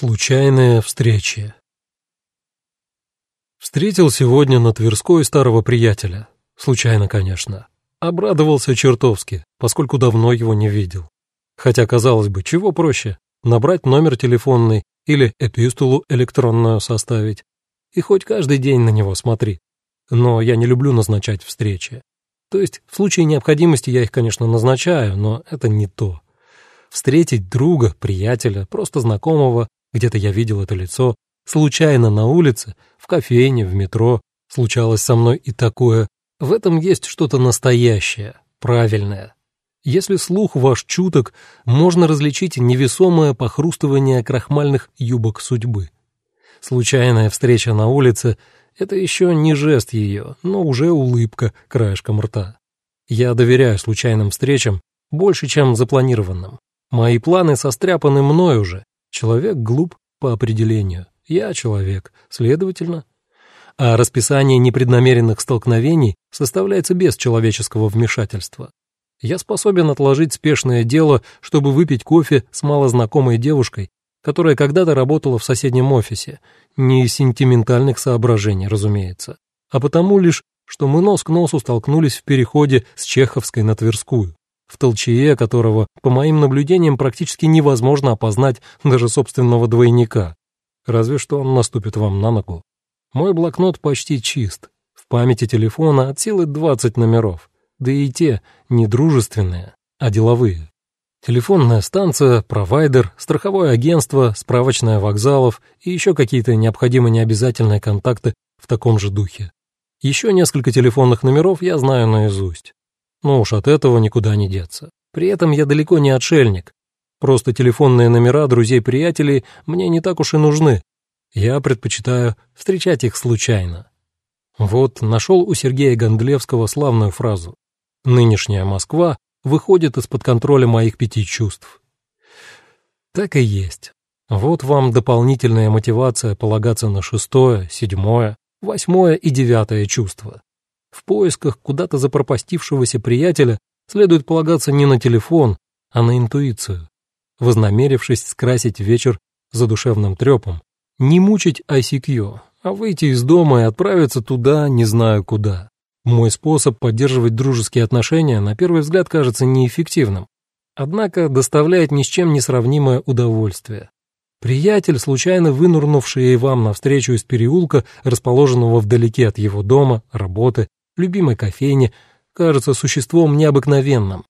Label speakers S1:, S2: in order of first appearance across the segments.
S1: Случайные встречи. Встретил сегодня на Тверской старого приятеля. Случайно, конечно. Обрадовался чертовски, поскольку давно его не видел. Хотя, казалось бы, чего проще? Набрать номер телефонный или эпистулу электронную составить. И хоть каждый день на него смотри. Но я не люблю назначать встречи. То есть, в случае необходимости я их, конечно, назначаю, но это не то. Встретить друга, приятеля, просто знакомого где-то я видел это лицо, случайно на улице, в кофейне, в метро. Случалось со мной и такое. В этом есть что-то настоящее, правильное. Если слух ваш чуток, можно различить невесомое похрустывание крахмальных юбок судьбы. Случайная встреча на улице — это еще не жест ее, но уже улыбка краешком рта. Я доверяю случайным встречам больше, чем запланированным. Мои планы состряпаны мной уже, Человек глуп по определению. Я человек, следовательно. А расписание непреднамеренных столкновений составляется без человеческого вмешательства. Я способен отложить спешное дело, чтобы выпить кофе с малознакомой девушкой, которая когда-то работала в соседнем офисе, не из сентиментальных соображений, разумеется, а потому лишь, что мы нос к носу столкнулись в переходе с Чеховской на Тверскую в толчее которого, по моим наблюдениям, практически невозможно опознать даже собственного двойника. Разве что он наступит вам на ногу. Мой блокнот почти чист. В памяти телефона от силы 20 номеров. Да и те не дружественные, а деловые. Телефонная станция, провайдер, страховое агентство, справочная вокзалов и еще какие-то необходимые необязательные контакты в таком же духе. Еще несколько телефонных номеров я знаю наизусть. Но уж от этого никуда не деться. При этом я далеко не отшельник. Просто телефонные номера друзей-приятелей мне не так уж и нужны. Я предпочитаю встречать их случайно. Вот нашел у Сергея Гондлевского славную фразу. «Нынешняя Москва выходит из-под контроля моих пяти чувств». Так и есть. Вот вам дополнительная мотивация полагаться на шестое, седьмое, восьмое и девятое чувство. В поисках куда-то запропастившегося приятеля следует полагаться не на телефон, а на интуицию. Вознамерившись скрасить вечер задушевным трепом, не мучить ICQ, а выйти из дома и отправиться туда, не знаю куда. Мой способ поддерживать дружеские отношения на первый взгляд кажется неэффективным, однако доставляет ни с чем не сравнимое удовольствие. Приятель, случайно вынурнувший вам навстречу из переулка, расположенного вдалеке от его дома, работы любимой кофейне, кажется существом необыкновенным.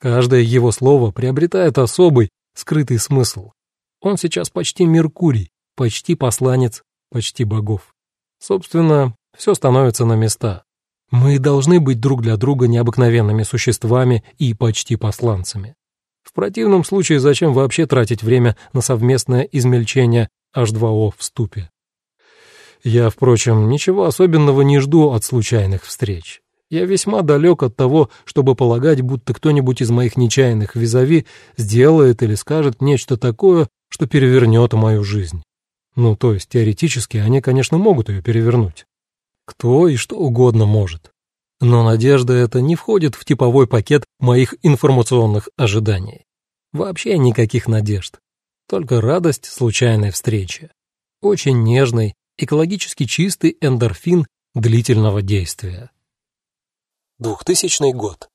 S1: Каждое его слово приобретает особый, скрытый смысл. Он сейчас почти Меркурий, почти посланец, почти богов. Собственно, все становится на места. Мы должны быть друг для друга необыкновенными существами и почти посланцами. В противном случае зачем вообще тратить время на совместное измельчение H2O в ступе? Я, впрочем, ничего особенного не жду от случайных встреч. Я весьма далек от того, чтобы полагать, будто кто-нибудь из моих нечаянных визави сделает или скажет нечто такое, что перевернет мою жизнь. Ну, то есть, теоретически, они, конечно, могут ее перевернуть. Кто и что угодно может. Но надежда эта не входит в типовой пакет моих информационных ожиданий. Вообще никаких надежд. Только радость случайной встречи. Очень нежной, экологически чистый эндорфин длительного действия. 2000 год.